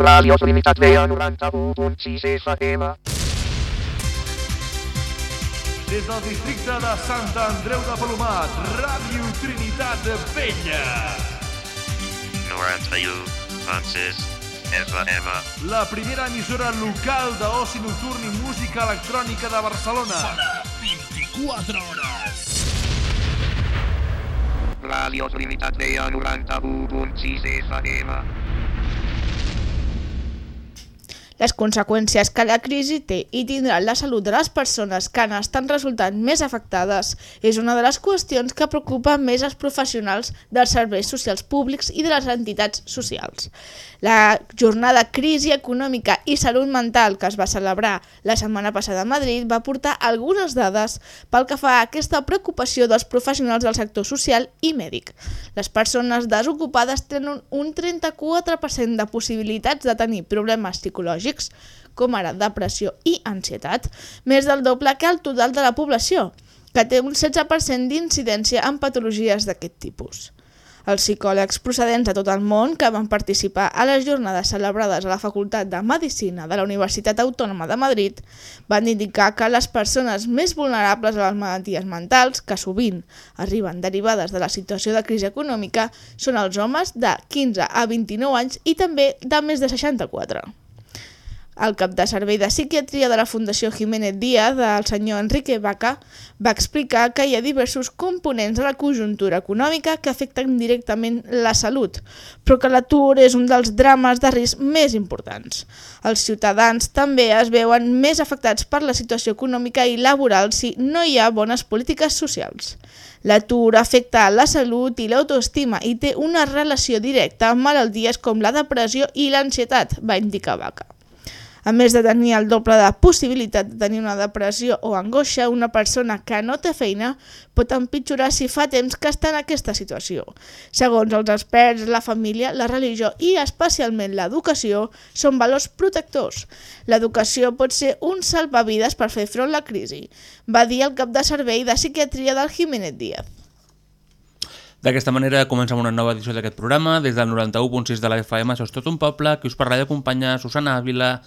Ràdio Trinitat Vella 91.6 FM. Des del districte de Sant Andreu de Palomat, Ràdio Trinitat Vella. 91.6 FM. La primera emissora local d'oci nocturn i música electrònica de Barcelona. Sona 24 hores. Ràdio Trinitat Vella 91.6 FM. Les conseqüències que la crisi té i tindrà la salut de les persones que n'estan resultant més afectades és una de les qüestions que preocupa més els professionals dels serveis socials públics i de les entitats socials. La jornada Crisi Econòmica i Salut Mental que es va celebrar la setmana passada a Madrid va portar algunes dades pel que fa a aquesta preocupació dels professionals del sector social i mèdic. Les persones desocupades tenen un 34% de possibilitats de tenir problemes psicològics, com ara depressió i ansietat, més del doble que el total de la població, que té un 16% d'incidència en patologies d'aquest tipus. Els psicòlegs procedents de tot el món que van participar a les jornades celebrades a la Facultat de Medicina de la Universitat Autònoma de Madrid van indicar que les persones més vulnerables a les malalties mentals, que sovint arriben derivades de la situació de crisi econòmica, són els homes de 15 a 29 anys i també de més de 64. El cap de servei de psiquiatria de la Fundació Jiménez Díaz, el senyor Enrique Vaca, va explicar que hi ha diversos components de la conjuntura econòmica que afecten directament la salut, però que l'atur és un dels drames de risc més importants. Els ciutadans també es veuen més afectats per la situació econòmica i laboral si no hi ha bones polítiques socials. L'atur afecta la salut i l'autoestima i té una relació directa amb malalties com la depressió i l'ansietat, va indicar Vaca. A més de tenir el doble de possibilitat de tenir una depressió o angoixa, una persona que no té feina pot empitjorar si fa temps que està en aquesta situació. Segons els experts, la família, la religió i especialment l'educació són valors protectors. L'educació pot ser un salvavides per fer front a la crisi, va dir el cap de servei de psiquiatria del Jiménez Díaz. D'aquesta manera comencem una nova edició d'aquest programa. Des del 91.6 de la FM, això és tot un poble, que us parla d'acompanyar Susana Ávila,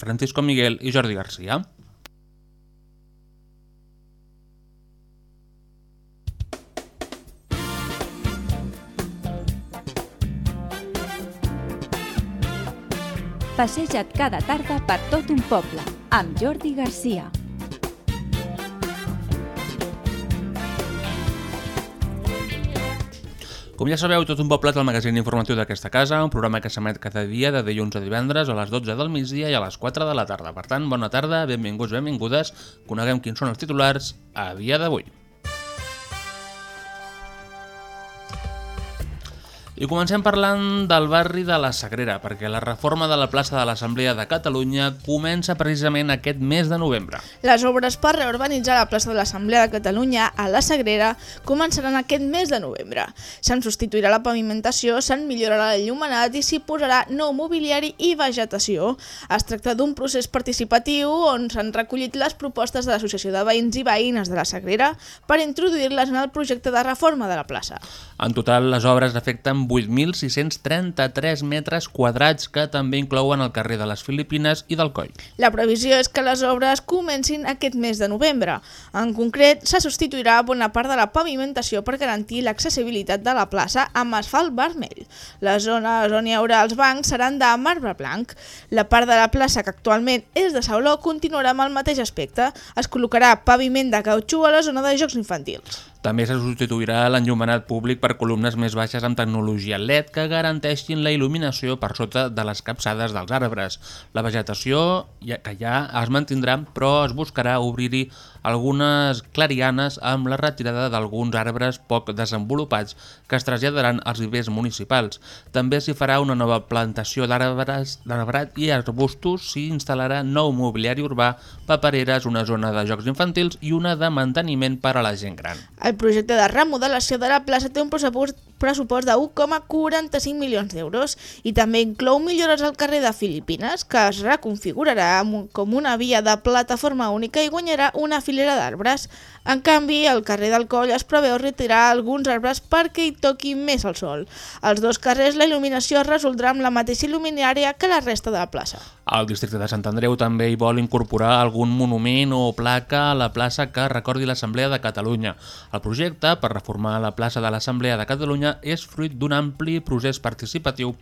Francisco Miguel i Jordi Garcia. Passeja't cada tarda per tot un poble, amb Jordi Garcia. Com ja sabeu, tot un poble és el magazín informatiu d'aquesta casa, un programa que s'emet cada dia de dilluns a divendres a les 12 del migdia i a les 4 de la tarda. Per tant, bona tarda, benvinguts, benvingudes, coneguem quins són els titulars a dia d'avui. I comencem parlant del barri de la Sagrera, perquè la reforma de la plaça de l'Assemblea de Catalunya comença precisament aquest mes de novembre. Les obres per reurbanitzar la plaça de l'Assemblea de Catalunya a la Sagrera començaran aquest mes de novembre. Se'n substituirà la pavimentació, se'n millorarà l'enllumenat i s'hi posarà nou mobiliari i vegetació. Es tracta d'un procés participatiu on s'han recollit les propostes de l'Associació de Veïns i Veïnes de la Sagrera per introduir-les en el projecte de reforma de la plaça. En total, les obres afecten 8.633 metres quadrats que també inclouen el carrer de les Filipines i del Coll. La previsió és que les obres comencin aquest mes de novembre. En concret, se substituirà bona part de la pavimentació per garantir l'accessibilitat de la plaça amb asfalt vermell. Les zones on hi haurà els bancs seran de marbre blanc. La part de la plaça que actualment és de sauló continuarà amb el mateix aspecte. Es col·locarà paviment de cautxú a la zona de jocs infantils. També se substituirà l'enllumenat públic per columnes més baixes amb tecnologia LED que garanteixin la il·luminació per sota de les capçades dels arbres. La vegetació que ja es mantindrà, però es buscarà obrir-hi algunes clarianes amb la retirada d'alguns arbres poc desenvolupats que es traslladaran als vivers municipals. També s'hi farà una nova plantació d'arbrat i arbustos, s'hi instal·larà nou mobiliari urbà, papereres, una zona de jocs infantils i una de manteniment per a la gent gran. El projecte de remodelació de la plaça té un pressupost pressupost de 1,45 milions d'euros i també inclou millores al carrer de Filipines, que es reconfigurarà com una via de plataforma única i guanyarà una filera d'arbres. En canvi, al carrer del Coll es preveu retirar alguns arbres perquè hi toqui més el sol. Als dos carrers la il·luminació es resoldrà amb la mateixa il·luminària que la resta de la plaça. El districte de Sant Andreu també hi vol incorporar algun monument o placa a la plaça que recordi l'Assemblea de Catalunya. El projecte per reformar la plaça de l'Assemblea de Catalunya és fruit d'un ampli procés participatiu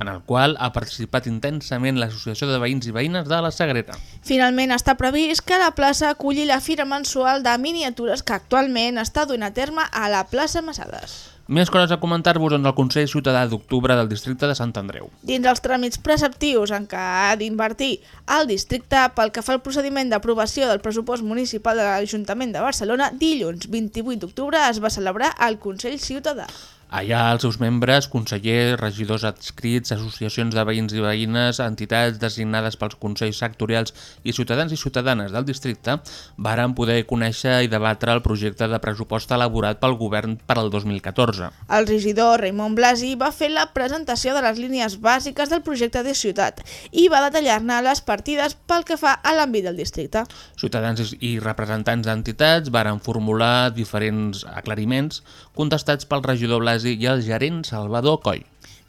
en el qual ha participat intensament l'Associació de Veïns i Veïnes de la Sagrera. Finalment està previst que la plaça aculli la fira mensual de miniatures que actualment està duent a terme a la plaça Massades. Més coses a comentar-vos en el Consell Ciutadà d'Octubre del districte de Sant Andreu. Dins els tràmits preceptius en què ha d'invertir el districte pel que fa al procediment d'aprovació del pressupost municipal de l'Ajuntament de Barcelona, dilluns 28 d'octubre es va celebrar el Consell Ciutadà. Allà els seus membres, consellers, regidors adscrits, associacions de veïns i veïnes, entitats designades pels consells sectorials i ciutadans i ciutadanes del districte varen poder conèixer i debatre el projecte de pressupost elaborat pel govern per al 2014. El regidor Raimon Blasi va fer la presentació de les línies bàsiques del projecte de ciutat i va detallar-ne les partides pel que fa a l'àmbit del districte. Ciutadans i representants d'entitats varen formular diferents aclariments contestats pel regidor Blasi i el gerent Salvador Coll.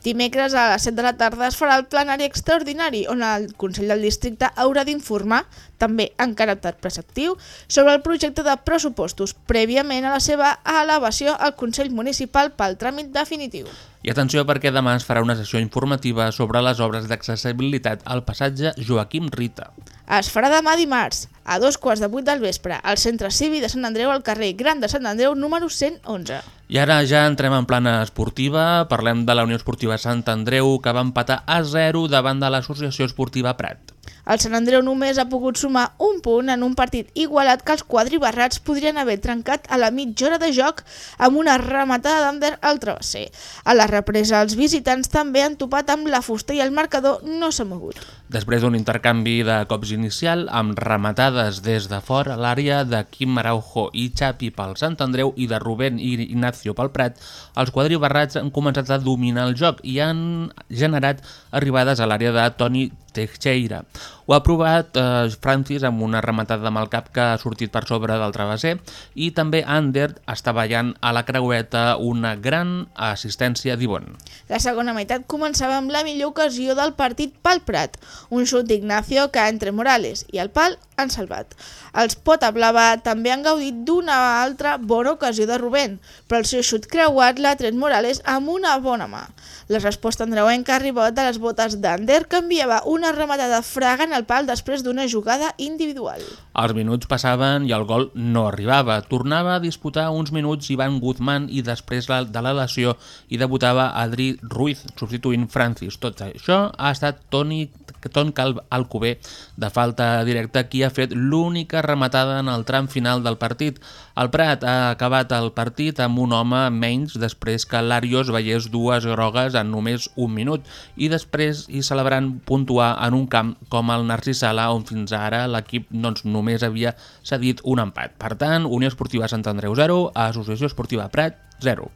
Dimecres a les 7 de la tarda es farà el plenari extraordinari on el Consell del Districte haurà d'informar, també en caràcter preceptiu, sobre el projecte de pressupostos prèviament a la seva elevació al Consell Municipal pel tràmit definitiu. I atenció perquè demà es farà una sessió informativa sobre les obres d'accessibilitat al passatge Joaquim Rita. Es farà demà dimarts, a dos quarts de vuit del vespre, al Centre Cívic de Sant Andreu al carrer Gran de Sant Andreu número 111. I ara ja entrem en plana esportiva, parlem de la Unió Esportiva Sant Andreu que va empatar a 0 davant de l'Associació Esportiva Prat. El Sant Andreu només ha pogut sumar un punt en un partit igualat que els quadribarrats podrien haver trencat a la mitja hora de joc amb una rematada d'Ander al travesser. A la represa, els visitants també han topat amb la fusta i el marcador no s'ha mogut. Després d'un intercanvi de cops inicial amb rematades des de fora l'àrea de Quim Araujo i Xapi pel Sant Andreu i de Rubén i Ignacio pel Prat, els quadribarrats han començat a dominar el joc i han generat arribades a l'àrea de Toni Teixeira. Ho ha provat eh, Francis amb una rematada amb el cap que ha sortit per sobre del travesser i també Ander està ballant a la creueta una gran assistència d'Ivon. La segona meitat començava amb la millor ocasió del partit pel Prat, un xut d'Ignacio que entre Morales i el pal han salvat. Els Pota Blava també han gaudit d'una altra bona ocasió de Rubén, però el seu xut creuat l'ha tret Morales amb una bona mà. La resposta andreuenca ha arribat de les botes d'Ander que enviava una rematada fragant al pal després d'una jugada individual. Els minuts passaven i el gol no arribava. Tornava a disputar uns minuts Ivan Guzmán i després de la lesió i debutava Adri Ruiz, substituint Francis. Tot això ha estat Toni Ton Cal Alcover de falta directa qui ha fet l'única rematada en el tram final del partit. El Prat ha acabat el partit amb un home menys després que l'Arios veiés dues grogues en només un minut i després hi celebrant puntuar en un camp com el Narcís Sala on fins ara l'equip doncs, només havia cedit un empat. Per tant, Unió Esportiva Sant Andreu 0, Associació Esportiva Prat 0.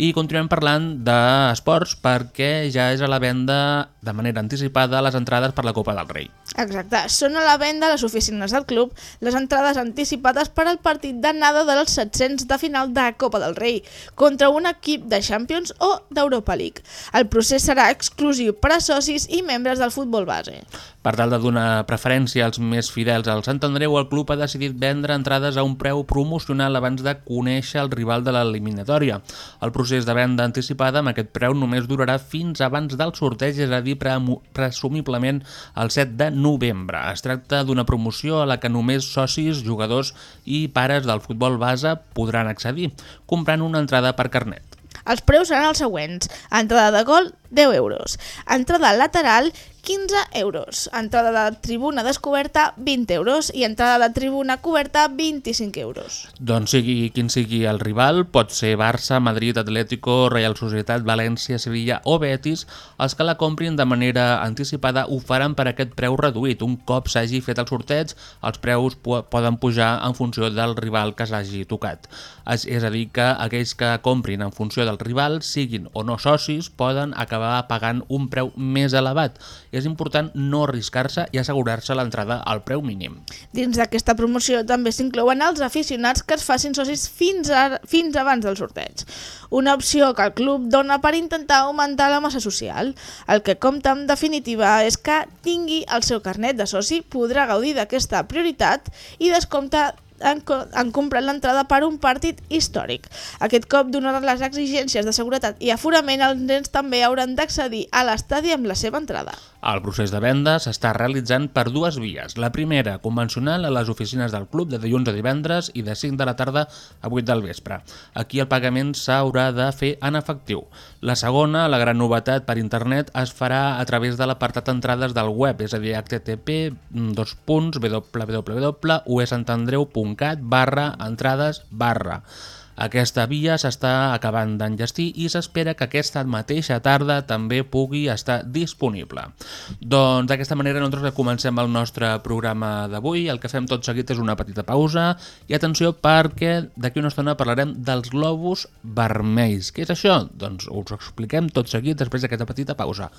I continuem parlant d'esports perquè ja és a la venda de manera anticipada les entrades per la Copa del Rei. Exacte, són a la venda les oficines del club les entrades anticipades per al partit d'anada dels 700 de final de Copa del Rei contra un equip de Champions o d'Europa League. El procés serà exclusiu per a socis i membres del futbol base. Per tal de donar preferència als més fidels al Sant Andreu, el club ha decidit vendre entrades a un preu promocional abans de conèixer el rival de l'eliminatòria. El procés de venda anticipada amb aquest preu només durarà fins abans del sorteig, és a dir, presumiblement el 7 de novembre. Es tracta d'una promoció a la que només socis, jugadors i pares del futbol base podran accedir, comprant una entrada per carnet. Els preus seran els següents. Entrada de gol, 10 euros. Entrada lateral, 15 euros. Entrada de tribuna descoberta, 20 euros. I entrada de tribuna coberta, 25 euros. Doncs sigui quin sigui el rival, pot ser Barça, Madrid, Atlético, Real Societat, València, Sevilla o Betis, els que la comprin de manera anticipada ho faran per aquest preu reduït. Un cop s'hagi fet el sorteig, els preus po poden pujar en funció del rival que s'hagi tocat. És, a dir, que aquells que comprin en funció del rival, siguin o no socis, poden acabar pagant un preu més elevat. És important no arriscar-se i assegurar-se l'entrada al preu mínim. Dins d'aquesta promoció també s'inclouen els aficionats que es facin socis fins, a, fins abans del sorteig. Una opció que el club dona per intentar augmentar la massa social. El que compta en definitiva és que tingui el seu carnet de soci, podrà gaudir d'aquesta prioritat i descompta han, co- han comprat l'entrada per un partit històric. Aquest cop, donant les exigències de seguretat i aforament, els nens també hauran d'accedir a l'estadi amb la seva entrada. El procés de venda s'està realitzant per dues vies. La primera, convencional, a les oficines del club de dilluns a divendres i de 5 de la tarda a 8 del vespre. Aquí el pagament s'haurà de fer en efectiu. La segona, la gran novetat per internet, es farà a través de l'apartat entrades del web, és a dir, http www.usantandreu.cat barra entrades barra. Aquesta via s'està acabant d'enllestir i s'espera que aquesta mateixa tarda també pugui estar disponible. Doncs d'aquesta manera nosaltres comencem el nostre programa d'avui. El que fem tot seguit és una petita pausa i atenció perquè d'aquí una estona parlarem dels globus vermells. Què és això? Doncs us ho expliquem tot seguit després d'aquesta petita pausa.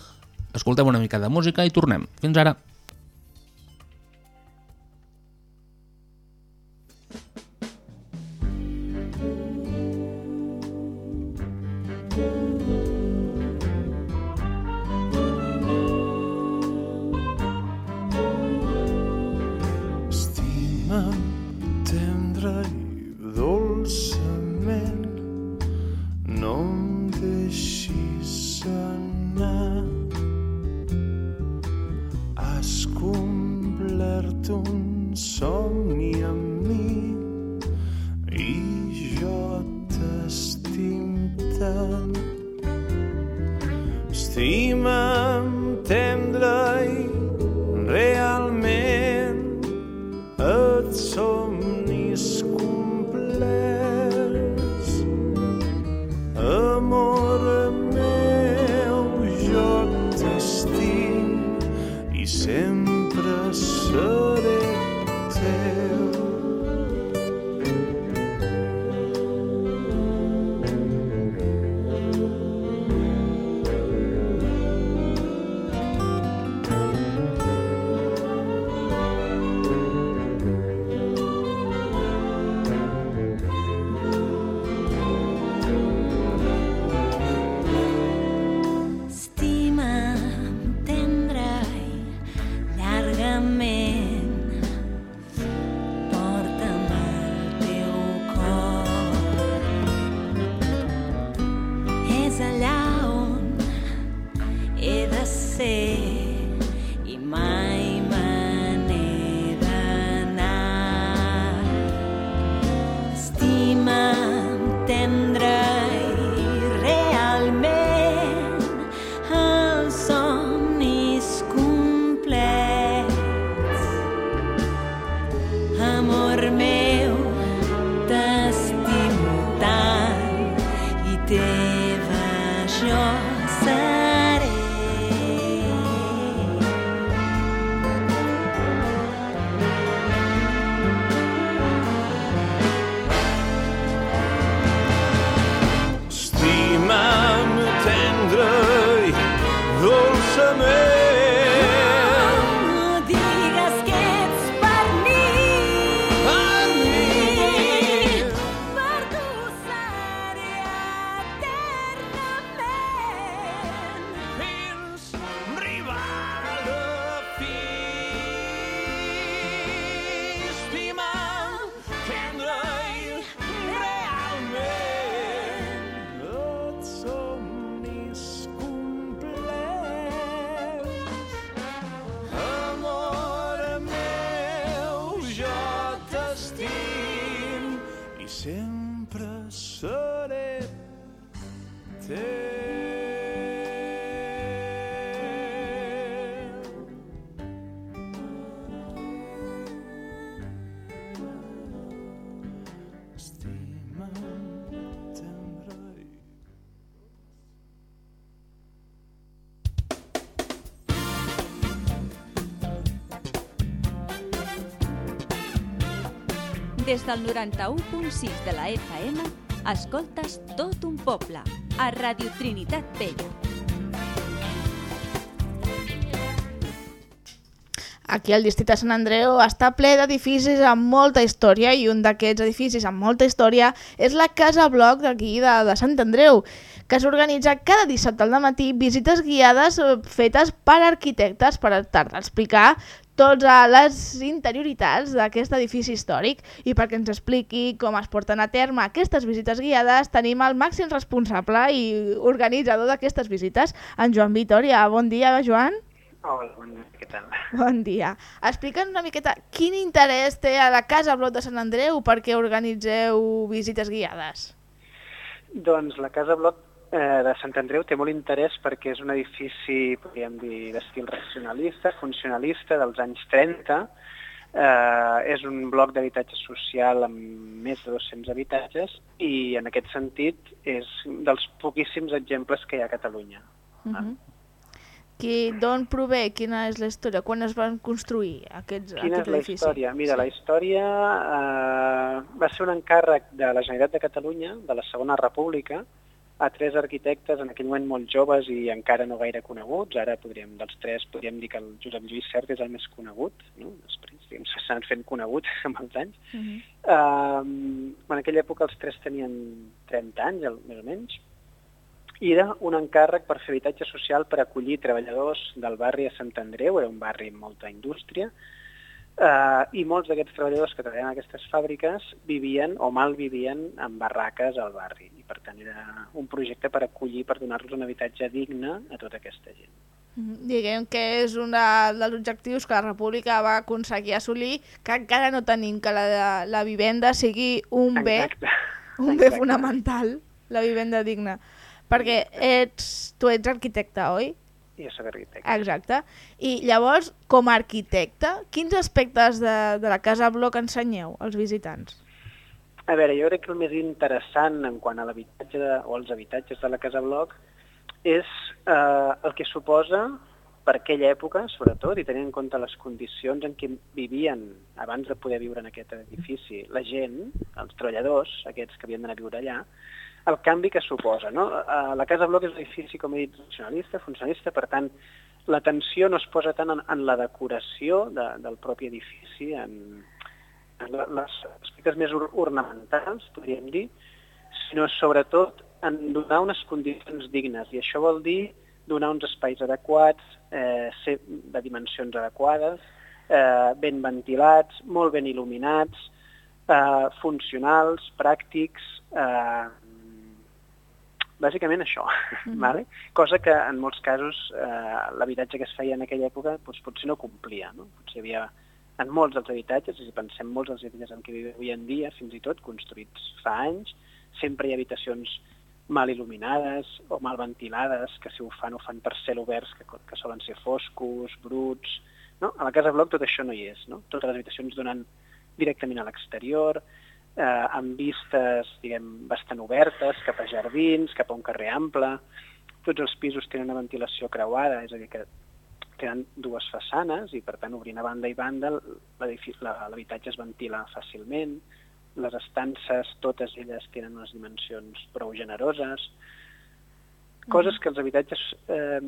Escoltem una mica de música i tornem. Fins ara. Des del 91.6 de la FM, escoltes tot un poble, a Radio Trinitat Vella. Aquí el districte de Sant Andreu està ple d'edificis amb molta història i un d'aquests edificis amb molta història és la Casa Bloc d'aquí de, de Sant Andreu, que s'organitza cada dissabte al matí visites guiades eh, fetes per arquitectes per tal d'explicar totes les interioritats d'aquest edifici històric i perquè ens expliqui com es porten a terme aquestes visites guiades tenim el màxim responsable i organitzador d'aquestes visites, en Joan Vitoria. Bon dia, Joan. Hola, bon dia, què tal? Bon dia. Explica'ns una miqueta quin interès té a la Casa Bloc de Sant Andreu perquè organitzeu visites guiades. Doncs la Casa Bloc eh, de Sant Andreu té molt interès perquè és un edifici, podríem dir, d'estil racionalista, funcionalista, dels anys 30. Eh, és un bloc d'habitatge social amb més de 200 habitatges i en aquest sentit és dels poquíssims exemples que hi ha a Catalunya. Uh -huh. Qui, d'on prové? Quina és la història? Quan es van construir aquests, Quina aquest és la edifici? història? Mira, sí. la història eh, va ser un encàrrec de la Generalitat de Catalunya, de la Segona República, a tres arquitectes en aquell moment molt joves i encara no gaire coneguts. Ara podríem, dels tres podríem dir que el Josep Lluís Cert és el més conegut, no? després diguem, s'han fent coneguts amb els anys. Uh -huh. Uh, en aquella època els tres tenien 30 anys, més o menys, i era un encàrrec per fer habitatge social per acollir treballadors del barri de Sant Andreu, era un barri amb molta indústria, eh, i molts d'aquests treballadors que treballaven en aquestes fàbriques vivien o mal vivien en barraques al barri. I per tant era un projecte per acollir, per donar-los un habitatge digne a tota aquesta gent. Mhm. Diguem que és un dels objectius que la República va aconseguir assolir, que encara no tenim, que la, la vivenda sigui un bé, Exacte. un bé Exacte. fonamental, la vivenda digna. Perquè ets, tu ets arquitecte, oi? Jo soc arquitecte. Exacte. I llavors, com a arquitecte, quins aspectes de, de la Casa Bloc ensenyeu als visitants? A veure, jo crec que el més interessant en quant a l'habitatge o els habitatges de la Casa Bloc és eh, el que suposa per aquella època, sobretot, i tenint en compte les condicions en què vivien abans de poder viure en aquest edifici la gent, els treballadors, aquests que havien d'anar a viure allà, el canvi que suposa. No? La Casa Bloc és un edifici, com he dit, racionalista, funcionalista, per tant, l'atenció no es posa tant en, en la decoració de, del propi edifici, en, en les aspectes més or- ornamentals, podríem dir, sinó sobretot en donar unes condicions dignes. I això vol dir donar uns espais adequats, eh, ser de dimensions adequades, eh, ben ventilats, molt ben il·luminats, eh, funcionals, pràctics, eh, bàsicament això, Mhm. vale? cosa que en molts casos eh, l'habitatge que es feia en aquella època doncs, potser no complia. No? Potser havia en molts dels habitatges, i si pensem molts dels habitatges en què vivim avui en dia, fins i tot construïts fa anys, sempre hi ha habitacions mal il·luminades o mal ventilades, que si ho fan ho fan per cel oberts que, que solen ser foscos, bruts... No? A la Casa Bloc tot això no hi és. No? Totes les habitacions donen directament a l'exterior, eh, amb vistes diguem, bastant obertes, cap a jardins, cap a un carrer ample. Tots els pisos tenen una ventilació creuada, és a dir, que tenen dues façanes i, per tant, obrint a banda i banda, l'habitatge es ventila fàcilment. Les estances, totes elles, tenen unes dimensions prou generoses. Coses que els habitatges eh,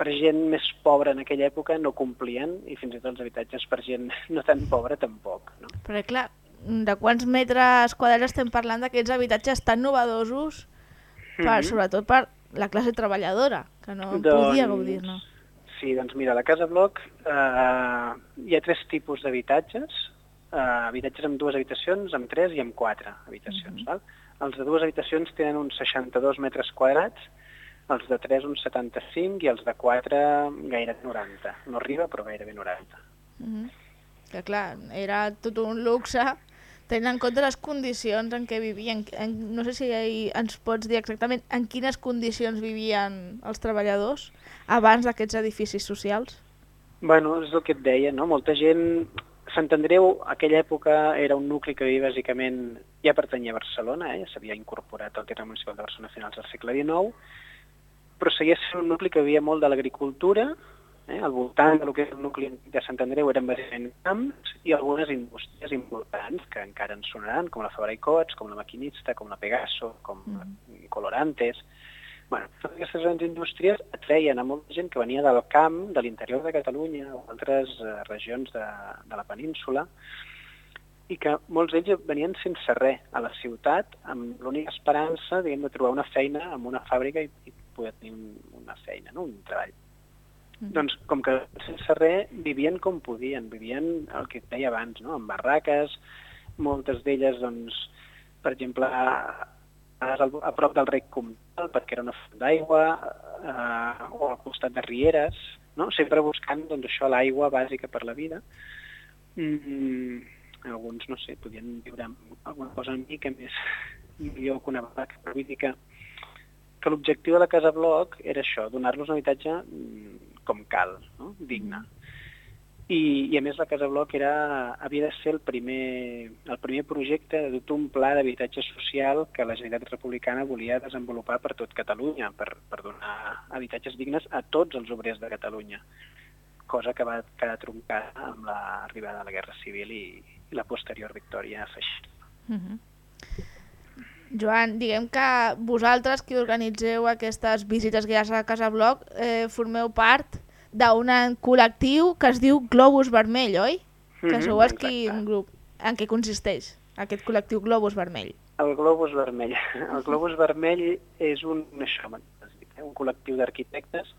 per gent més pobra en aquella època no complien i fins i tot els habitatges per gent no tan pobra tampoc. No? Perquè, clar, de quants metres quadrats estem parlant d'aquests habitatges tan novedosos, per, Mhm. sobretot per la classe treballadora, que no podia gaudir-ne. Sí, doncs mira, la Casa Bloc eh, hi ha tres tipus d'habitatges, eh, habitatges amb dues habitacions, amb tres i amb quatre habitacions. Mhm. val? Els de dues habitacions tenen uns 62 metres quadrats, els de tres uns 75 i els de quatre gairebé 90. No arriba, però gairebé 90. Mhm. Que clar, era tot un luxe, tenint en compte les condicions en què vivien. En, no sé si ens pots dir exactament en quines condicions vivien els treballadors abans d'aquests edificis socials. Bueno, és el que et deia, no? Molta gent... Sant Andreu, aquella època, era un nucli que vivia bàsicament... Ja pertanyia a Barcelona, eh? s'havia incorporat al terme municipal de Barcelona a finals del segle XIX, però seguia sent un nucli que vivia molt de l'agricultura Eh? Al voltant del que és el nucli de Sant Andreu eren bàsicament camps i algunes indústries importants que encara ens sonaran, com la Fabra i Coats, com la Maquinista, com la Pegaso, com mm. la Colorantes... Bueno, totes aquestes grans indústries atreien a molta gent que venia del camp, de l'interior de Catalunya o altres eh, regions de, de la península, i que molts d'ells venien sense res a la ciutat, amb l'única esperança diguem, de trobar una feina en una fàbrica i, i poder tenir un, una feina, no? un treball. Mm. Doncs com que sense res vivien com podien, vivien el que et deia abans, no? en barraques, moltes d'elles, doncs, per exemple, a prop del rec Comtal, perquè era una font d'aigua, eh, o al costat de rieres, no? sempre buscant doncs, això, l'aigua bàsica per la vida. Mm, alguns, no sé, podien viure alguna cosa una mica més millor que una dir que, que l'objectiu de la Casa Bloc era això, donar-los un habitatge mm, com cal, no? digne. Mm i, i a més la Casa Bloc era, havia de ser el primer, el primer projecte de tot un pla d'habitatge social que la Generalitat Republicana volia desenvolupar per tot Catalunya, per, per donar habitatges dignes a tots els obrers de Catalunya, cosa que va quedar troncada amb l'arribada de la Guerra Civil i, i la posterior victòria feixista. Uh -huh. Joan, diguem que vosaltres que organitzeu aquestes visites guiades a Casa Bloc eh, formeu part d'un col·lectiu que es diu Globus Vermell, oi? Mm -hmm, que mhm, sou els qui, un grup. En què consisteix aquest col·lectiu Globus Vermell? El Globus Vermell. El Globus Vermell és un, això, un col·lectiu d'arquitectes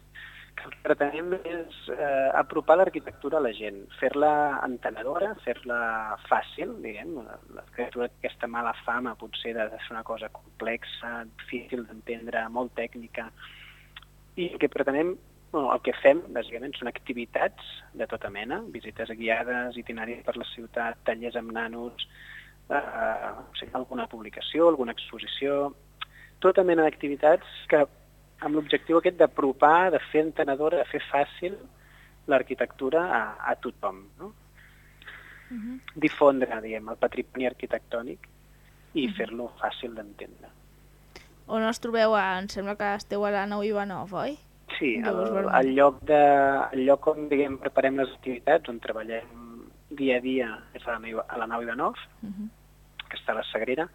el que pretenem és eh, apropar l'arquitectura a la gent, fer-la entenedora, fer-la fàcil, diguem, l'arquitectura aquesta mala fama potser de ser una cosa complexa, difícil d'entendre, molt tècnica, i el que pretenem Bueno, el que fem, bàsicament, són activitats de tota mena, visites guiades, itineraris per la ciutat, tallers amb nanos, eh, alguna publicació, alguna exposició, tota mena d'activitats que amb l'objectiu aquest d'apropar, de fer entenedora, de fer fàcil l'arquitectura a, a tothom. No? Uh -huh. Difondre, diguem, el patrimoni arquitectònic i uh -huh. fer-lo fàcil d'entendre. On us trobeu? Em sembla que esteu a la Nou Ivanov, oi? Sí, el, el, lloc de, el lloc on diguem, preparem les activitats, on treballem dia a dia és a la, a la nau de Nov, uh -huh. que està a la Sagrera,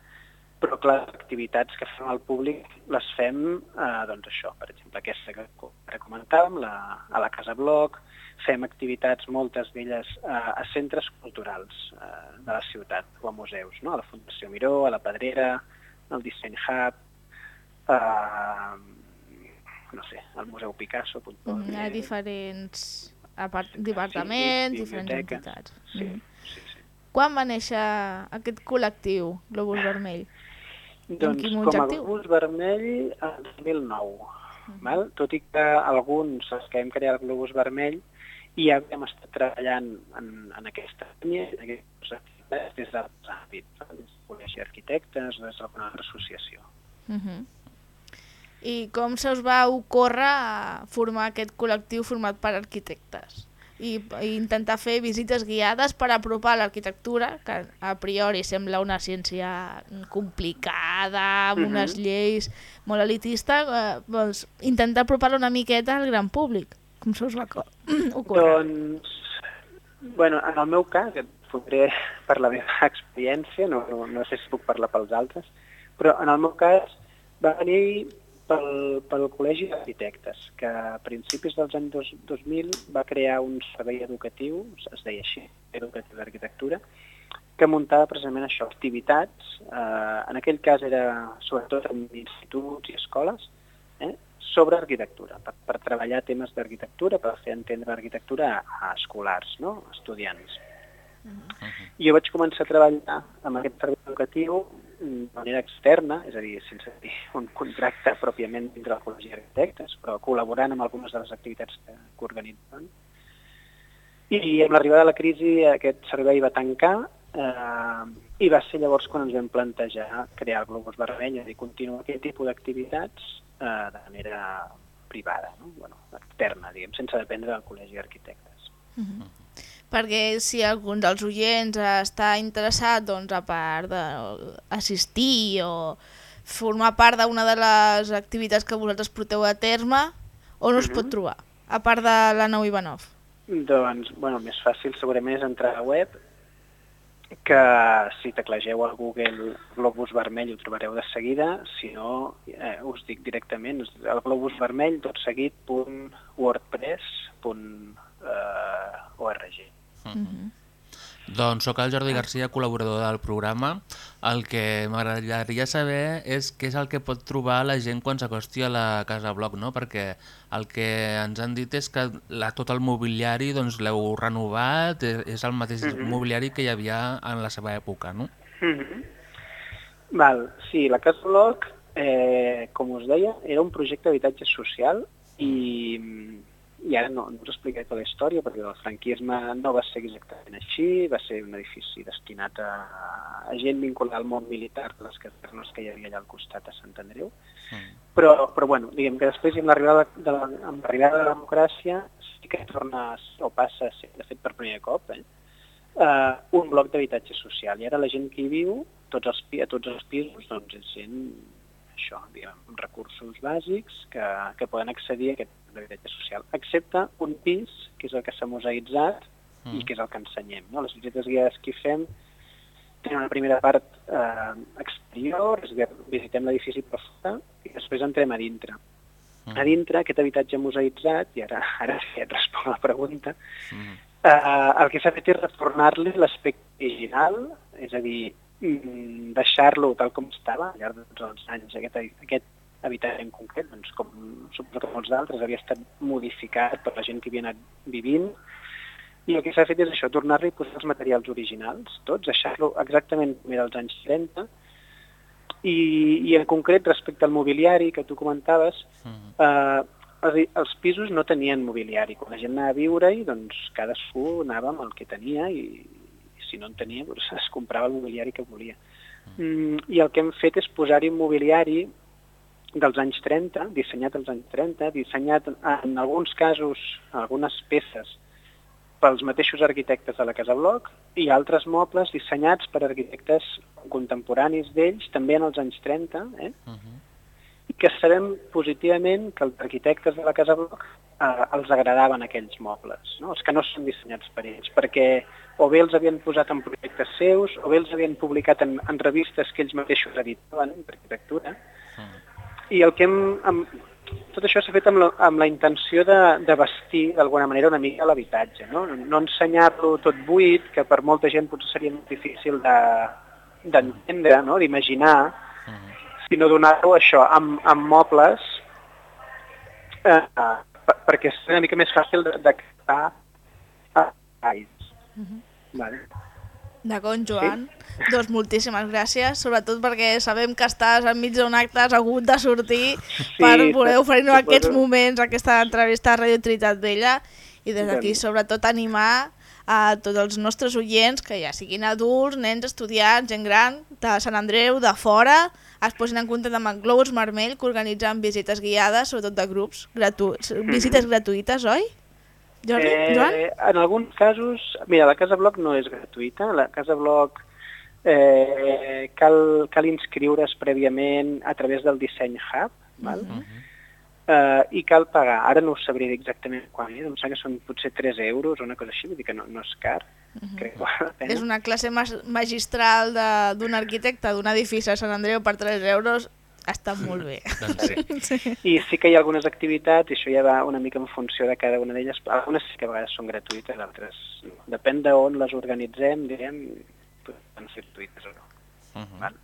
però clar, les activitats que fem al públic les fem, eh, doncs això, per exemple, aquesta que ara comentàvem, la, a la Casa Bloc, fem activitats, moltes d'elles, eh, a centres culturals eh, de la ciutat o a museus, no? a la Fundació Miró, a la Pedrera, al Disseny Hub, eh, no sé, al Museu Picasso... Mm, hi ha diferents apart departaments, sí, diferents entitats. Sí, mm. sí, sí. Quan va néixer aquest col·lectiu, Globus Vermell? Doncs com a Globus Vermell el 2009. Mm. Val? Tot i que alguns els que hem creat el Globus Vermell i ja hem estat treballant en, en aquesta línia, en aquests activitats, des dels àmbits, des de col·legi arquitectes, des d'alguna altra associació. Uh -huh. I com se us va ocórrer formar aquest col·lectiu format per arquitectes? I, i intentar fer visites guiades per apropar l'arquitectura, que a priori sembla una ciència complicada, amb uh -huh. unes lleis molt elitista, eh, doncs intentar apropar-la una miqueta al gran públic. Com se us va ocórrer? Doncs, bueno, en el meu cas, et podré per la meva experiència, no, no, no sé si puc parlar pels altres, però en el meu cas va venir pel, pel Col·legi d'Arquitectes, que a principis dels anys 2000 va crear un servei educatiu, es deia així, educatiu d'arquitectura, que muntava precisament això, activitats, eh, en aquell cas era sobretot en instituts i escoles, eh, sobre arquitectura, per, per treballar temes d'arquitectura, per fer entendre l'arquitectura a, a escolars, no? a estudiants. Uh -huh. I jo vaig començar a treballar amb aquest servei educatiu de manera externa, és a dir, sense dir un contracte pròpiament dintre del Col·legi d'Arquitectes, però col·laborant amb algunes de les activitats que, que organitzen. I amb l'arribada de la crisi aquest servei va tancar eh, i va ser llavors quan ens vam plantejar crear el Globus Vermell, és a dir, continuar aquest tipus d'activitats eh, de manera privada, no? bueno, externa, diguem, sense dependre del Col·legi d'Arquitectes. Uh mhm. Perquè si algun dels oients està interessat doncs, a part d'assistir o formar part d'una de les activitats que vosaltres porteu a terme, on us uh -huh. pot trobar? a part de la Nou Ivanov? Doncs, bueno, el més fàcil segurament és entrar a la web, que si teclegeu al Google globus vermell ho trobareu de seguida, si no, eh, us dic directament, el globus vermell tot seguit punt wordpress.org. Doncs sóc el Jordi Garcia, col·laborador del programa. El que m'agradaria saber és què és el que pot trobar la gent quan s'acosti a la Casa Bloc, no? perquè el que ens han dit és que la, tot el mobiliari doncs, l'heu renovat, és, és el mateix Mhm. mobiliari que hi havia en la seva època, no? Mhm. Val, sí, la Casa Bloc, eh, com us deia, era un projecte d'habitatge social i, i ara no, no us explicaré tota la història perquè el franquisme no va ser exactament així, va ser un edifici destinat a, a gent vinculada al món militar de les casernes que hi havia allà al costat a Sant Andreu. Però, però bueno, diguem que després amb l'arribada de, la, amb l'arribada de la democràcia sí que torna o passa ser, de fet per primer cop, eh, eh, un bloc d'habitatge social. I ara la gent que hi viu, tots els, a tots els pisos, doncs és gent, això, diguem, recursos bàsics que, que poden accedir a aquest habitatge social, excepte un pis, que és el que s'ha museïtzat i que és el que ensenyem. No? Les visites guiades que fem tenen una primera part eh, exterior, és a dir, visitem l'edifici per fora i després entrem a dintre. A dintre, aquest habitatge museïtzat, i ara, ara sí et responc a la pregunta, eh, el que s'ha fet és retornar-li l'aspecte original, és a dir, mm, deixar-lo tal com estava al llarg de tots els anys. Aquest, aquest habitatge en concret, doncs, com suposo que molts d'altres, havia estat modificat per la gent que havia anat vivint, i el que s'ha fet és això, tornar-li a posar els materials originals, tots, deixar-lo exactament com era als anys 30, i, i en concret respecte al mobiliari que tu comentaves, eh, és a dir, els pisos no tenien mobiliari. Quan la gent anava a viure-hi, doncs cadascú anava amb el que tenia i si no en tenia, doncs es comprava el mobiliari que volia. Mm, I el que hem fet és posar-hi un mobiliari dels anys 30, dissenyat als anys 30, dissenyat en alguns casos, algunes peces, pels mateixos arquitectes de la Casa Bloc i altres mobles dissenyats per arquitectes contemporanis d'ells, també en els anys 30, eh? i que sabem positivament que els arquitectes de la Casa Bloc eh, els agradaven aquells mobles, no? els que no són dissenyats per ells, perquè o bé els havien posat en projectes seus, o bé els havien publicat en, en revistes que ells mateixos editaven per arquitectura, i el que hem, amb, tot això s'ha fet amb la, amb la intenció de, de vestir d'alguna manera una mica l'habitatge, no, no ensenyar-lo tot buit, que per molta gent potser seria molt difícil de- d'entendre, no? d'imaginar, sinó donar-lo això amb, amb mobles eh, per, perquè és una mica més fàcil de, de captar a ais. Vale. D'acord, Joan. Sí? Doncs moltíssimes gràcies, sobretot perquè sabem que estàs enmig d'un acte, has hagut de sortir sí, per poder oferir-nos aquests moments, aquesta entrevista a Radio Trinitat Vella, i des d'aquí sobretot animar a tots els nostres oients, que ja siguin adults, nens, estudiants, gent gran, de Sant Andreu, de fora, es posin en compte amb el Globus Marmell, que organitzen visites guiades, sobretot de grups, gratu visites gratuïtes, oi? Jordi, Joan? Eh, en alguns casos, mira, la Casa Bloc no és gratuïta, la Casa Bloc eh, cal, cal inscriure's prèviament a través del Disseny Hub, val? Eh, i cal pagar. Ara no us sabré exactament quan és, em sembla que són potser 3 euros o una cosa així, vull dir que no, no és car. Crec que val la pena. És una classe magistral de- d'un arquitecte d'un edifici a Sant Andreu per 3 euros. Està molt bé. Doncs sí. I sí que hi ha algunes activitats, i això ja va una mica en funció de cada una d'elles, algunes sí que a vegades són gratuïtes, altres no. Depèn d'on les organitzem, diguem, poden ser gratuïtes o no. Val?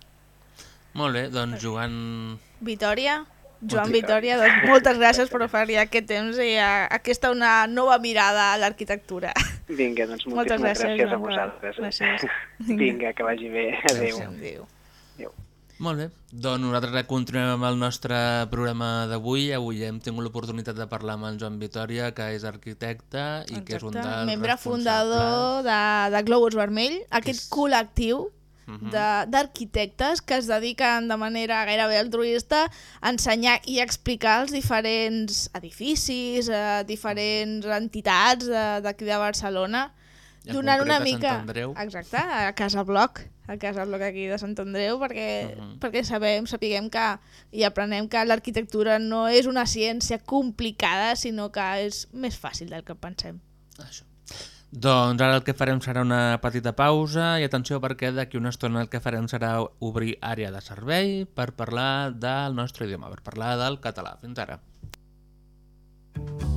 Molt bé, doncs Joan... Vitòria, Joan Vitòria, doncs moltes gràcies per oferir aquest temps i a, aquesta una nova mirada a l'arquitectura. Vinga, doncs Moltes gràcies, gràcies, a vosaltres. gràcies. Vinga, que vagi bé. Adéu. Adéu. Molt bé, doncs nosaltres continuem amb el nostre programa d'avui. Avui hem tingut l'oportunitat de parlar amb en Joan Vitòria, que és arquitecte i que és un Exacte, dels membre responsables. fundador de, de Globus Vermell, aquest col·lectiu Mhm. de- d'arquitectes que es dediquen de manera gairebé altruista a ensenyar i explicar els diferents edificis, eh, diferents entitats de- d'aquí de Barcelona, en donant una a Sant mica... Andreu. Exacte, a Casa Bloc. a Casa Bloc aquí de Sant Andreu perquè, Mhm. perquè sabem, sapiguem que i aprenem que l'arquitectura no és una ciència complicada, sinó que és més fàcil del que pensem. Això. Doncs ara el que farem serà una petita pausa i atenció perquè d'aquí una estona el que farem serà obrir àrea de servei per parlar del nostre idioma, per parlar del català. Fins ara. Cada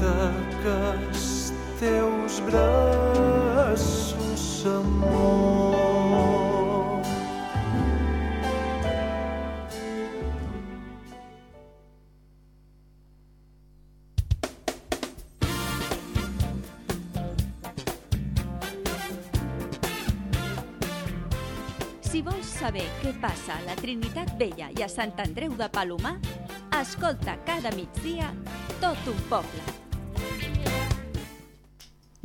bateques teus braços amor Si vols saber què passa a la Trinitat Vella i a Sant Andreu de Palomar, escolta cada migdia tot un poble.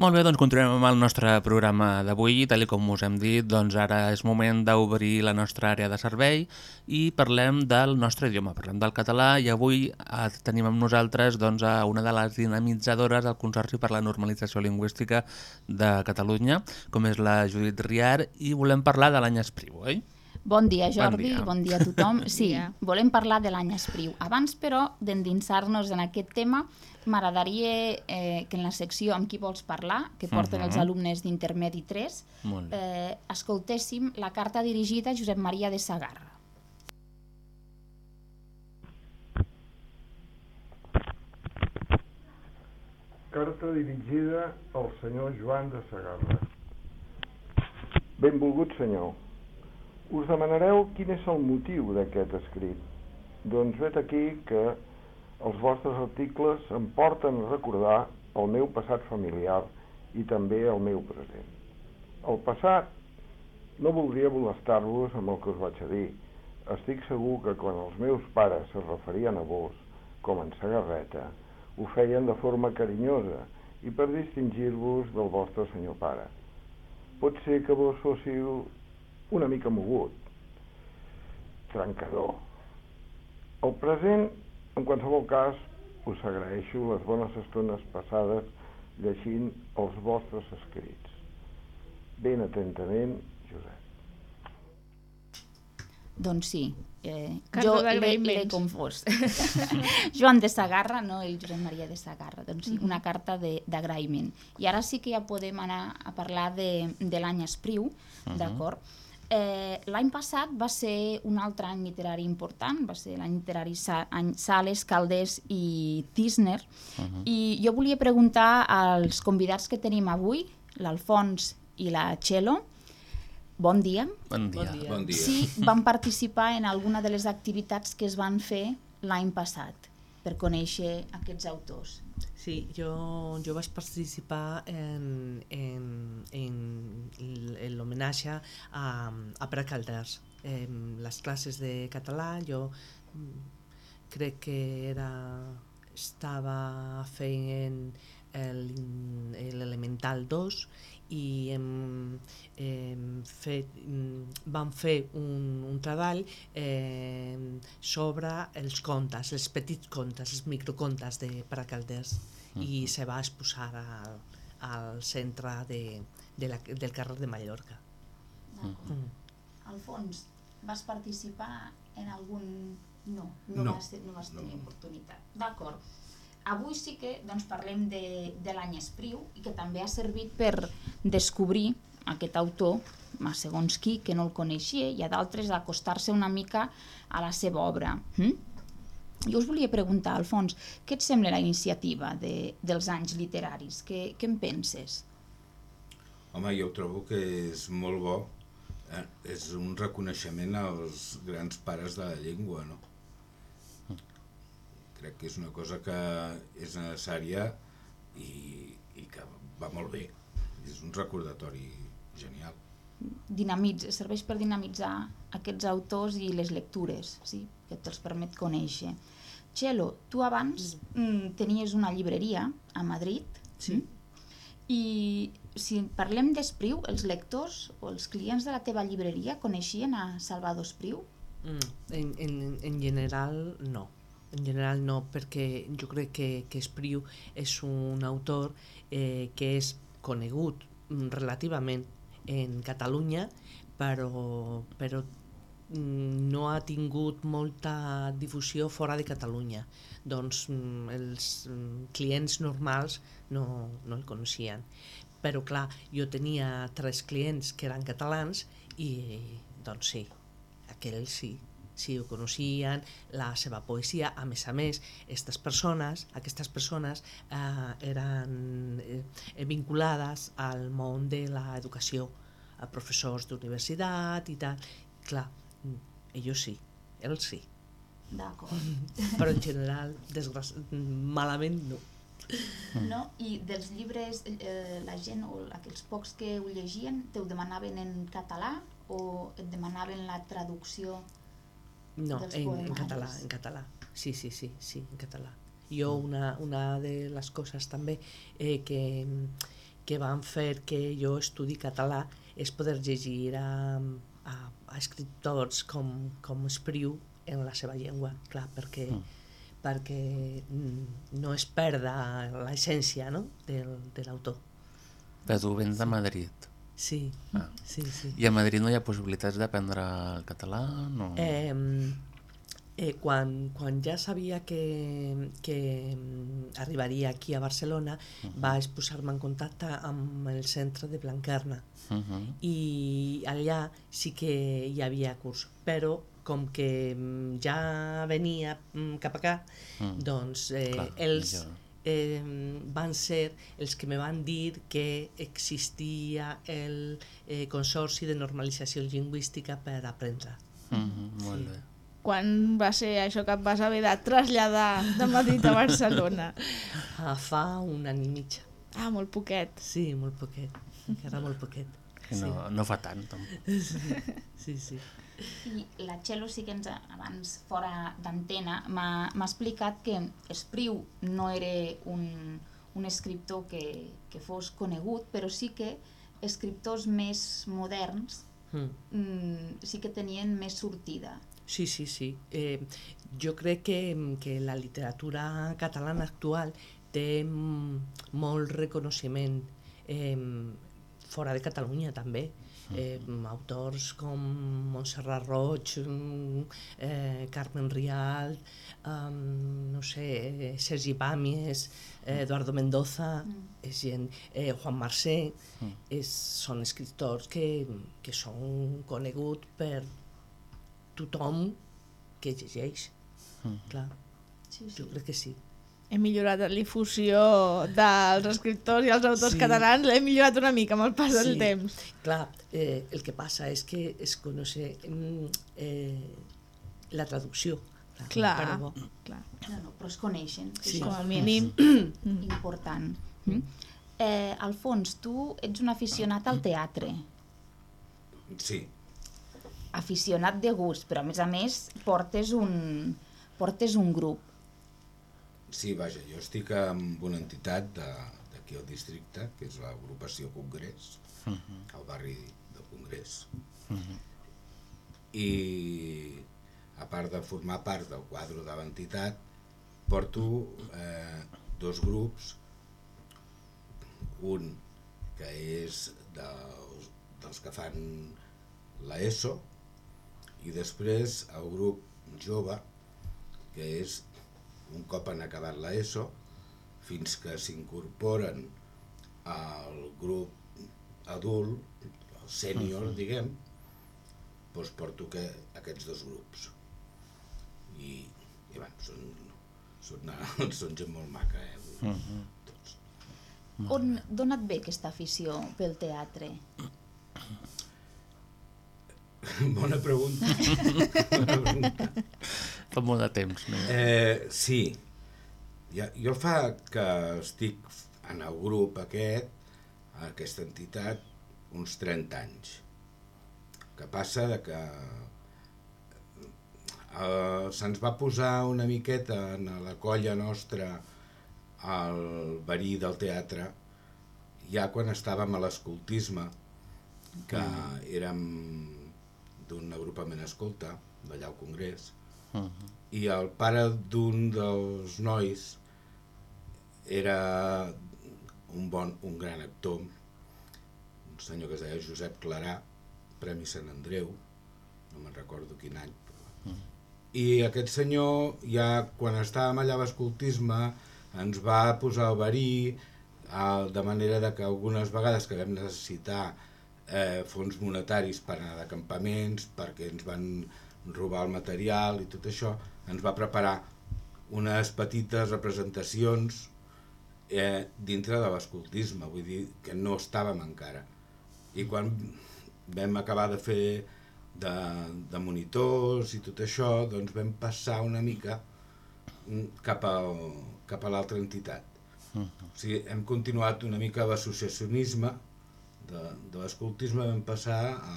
Molt bé, doncs continuem amb el nostre programa d'avui tal com us hem dit, doncs ara és moment d'obrir la nostra àrea de servei i parlem del nostre idioma, parlem del català i avui eh, tenim amb nosaltres doncs, a una de les dinamitzadores del Consorci per la Normalització Lingüística de Catalunya, com és la Judit Riar, i volem parlar de l'any Espriu, oi? Bon dia, Bon Jordi, dia. bon dia, a tothom. Sí, volem parlar de l'any Espriu. Abans, però, d'endinsar-nos en aquest tema, m'agradaria eh, que en la secció amb qui vols parlar, que porten Mhm. els alumnes d'Intermedi 3, Molt bé. eh, escoltéssim la carta dirigida a Josep Maria de Sagarra. Carta dirigida al senyor Joan de Sagarra. Benvolgut senyor, us demanareu quin és el motiu d'aquest escrit. Doncs vet aquí que els vostres articles em porten a recordar el meu passat familiar i també el meu present. El passat no voldria molestar-vos amb el que us vaig a dir. Estic segur que quan els meus pares es referien a vos, com en Sagarreta, ho feien de forma carinyosa i per distingir-vos del vostre senyor pare. Pot ser que vos fóssiu una mica mogut, trencador. El present, en qualsevol cas, us agraeixo les bones estones passades llegint els vostres escrits. Ben atentament, Josep. Doncs sí, eh, Carta jo l'he confós. Joan de Sagarra, no el Josep Maria de Sagarra. Doncs sí, una carta de- d'agraïment. I ara sí que ja podem anar a parlar de, de l'any Espriu, Mhm. d'acord? Eh, l'any passat va ser un altre any literari important, va ser l'any literari Sa any Sales, Caldés i Tisner, Mhm. i jo volia preguntar als convidats que tenim avui, l'Alfons i la Txelo, bon dia. Bon dia. Bon dia. Si van participar en alguna de les activitats que es van fer l'any passat. per conèixer aquests autors. Sí, jo, jo vaig participar en, en, en, en l'homenatge a, a Pere Calders. En les classes de català jo mm, crec que era, estava fent el- l'elemental 2 i hem, hem fet, mm, vam fer un, un treball eh, sobre els contes, els petits contes, els microcontes de Pere Calders i se va exposar al, al centre de, de la, del carrer de Mallorca. Mm. Alfons, vas participar en algun... No, no, No, vas, no vas tenir no. oportunitat. D'acord. Avui sí que doncs, parlem de, de l'any Espriu i que també ha servit per descobrir aquest autor, a segons qui, que no el coneixia, i a d'altres d'acostar-se una mica a la seva obra. Hm? Jo us volia preguntar, Alfons, què et sembla la iniciativa de, dels anys literaris? Què, què en penses? Home, jo trobo que és molt bo. Eh? És un reconeixement als grans pares de la llengua, no? Crec que és una cosa que és necessària i, i que va molt bé. És un recordatori genial. Dinamitza, serveix per dinamitzar aquests autors i les lectures, sí? que te'ls permet conèixer. Txelo, tu abans mm, tenies una llibreria a Madrid Sí. mm? i si parlem d'Espriu, els lectors o els clients de la teva llibreria coneixien a Salvador Espriu? Mm, en, en, en general no. En general no, perquè jo crec que, que Espriu és un autor eh, que és conegut mm, relativament en Catalunya, però, però mm, no ha tingut molta difusió fora de Catalunya. Doncs mm, els mm, clients normals no, no el coneixien. Però clar, jo tenia tres clients que eren catalans i doncs sí, aquells sí, sí ho coneixien, la seva poesia, a més a més, aquestes persones, aquestes persones eh, eren eh, vinculades al món de l'educació, a professors d'universitat i tal. Clar, ells sí, ells sí. D'acord. Però en general, desgraci... malament no. No? I dels llibres, eh, la gent o aquells pocs que ho llegien, te ho demanaven en català o et demanaven la traducció No, en, en català, en català. Sí, sí, sí, sí, en català. Jo una, una de les coses també eh, que, que van fer que jo estudi català és poder llegir a, a, a escriptors com, com Espriu en la seva llengua, clar, perquè, mm. perquè mm, no es perda l'essència no? del, de l'autor. Però tu vens de Madrid. Sí, Ah. sí, sí. I a Madrid no hi ha possibilitats d'aprendre el català? No. Eh, eh, quan, quan ja sabia que, que arribaria aquí a Barcelona, uh -huh. vaig posar-me en contacte amb el centre de Blanquerna Uh -huh. i allà sí que hi havia curs, però com que ja venia mm, cap acá, Mm. doncs eh, Clar, els millor. Eh, van ser els que me van dir que existia el eh, Consorci de Normalització Lingüística per aprendre. Uh -huh. Molt bé. Quan va ser això que et vas haver de traslladar de Madrid a Barcelona? Ah, fa un any i mig. Ah, molt poquet. Sí, molt poquet. Encara molt poquet. Que no, no fa tant, tampoc. Sí, sí. sí. I la Txelo sí que ens, abans, fora d'antena, m'ha m'ha explicat que Espriu no era un, un escriptor que, que fos conegut, però sí que escriptors més moderns Mm. mm, sí que tenien més sortida. Sí, sí, sí. Eh, jo crec que, que la literatura catalana actual té mm, molt reconeixement eh, fora de Catalunya també. Eh, autors com Montserrat Roig, mm, eh, Carmen Rial, um, no sé, eh, Sergi Pàmies, eh, Eduardo Mendoza, és gent, eh, Juan Marcé, és, són escriptors que, que són coneguts per tothom que llegeix. Mm. Clar, sí, jo crec que sí. He millorat la difusió dels escriptors i els autors Sí. catalans, l'he millorat una mica amb el pas del Sí. temps. Clar, eh, el que passa és que es coneix mm, eh, la traducció. Clar, però bo. clar. No, no, però es coneixen. que Sí. Com a mínim. Important. Mm? Eh, Alfons, tu ets un aficionat al teatre. Sí, Aficionat de gust, però a més a més portes un, portes un grup. Sí, vaja, jo estic amb una entitat de- d'aquí al districte, que és l'agrupació Congrés, al barri del Congrés. I a part de formar part del quadre de l'entitat, porto eh, dos grups, un que és dels, dels que fan l'ESO i després el grup jove que és un cop han acabat l'ESO fins que s'incorporen al grup adult, el sènior, Mhm. diguem, doncs porto que, aquests dos grups. I, i bueno, són, són, són gent molt maca, eh? Mhm. On, d'on et ve aquesta afició pel teatre? Bona pregunta. Bona pregunta. Fa molt de temps. No? Eh, sí. Ja, jo fa que estic en el grup aquest, a aquesta entitat, uns 30 anys. que passa de que eh, se'ns va posar una miqueta en la colla nostra al verí del teatre ja quan estàvem a l'escoltisme que érem d'un agrupament escolta d'allà al Congrés i el pare d'un dels nois era un bon, un gran actor un senyor que es deia Josep Clarà Premi Sant Andreu no me'n recordo quin any. Però... i aquest senyor ja quan estàvem allà a l'escoltisme ens va posar el verí de manera de que algunes vegades que vam necessitar eh, fons monetaris per anar de campaments perquè ens van robar el material i tot això ens va preparar unes petites representacions eh, dintre de l'escoltisme, vull dir que no estàvem encara. I quan vam acabar de fer de, de monitors i tot això, doncs vam passar una mica mm, cap, al, cap a l'altra entitat. O sigui, hem continuat una mica l'associacionisme de, de l'escoltisme, vam passar a,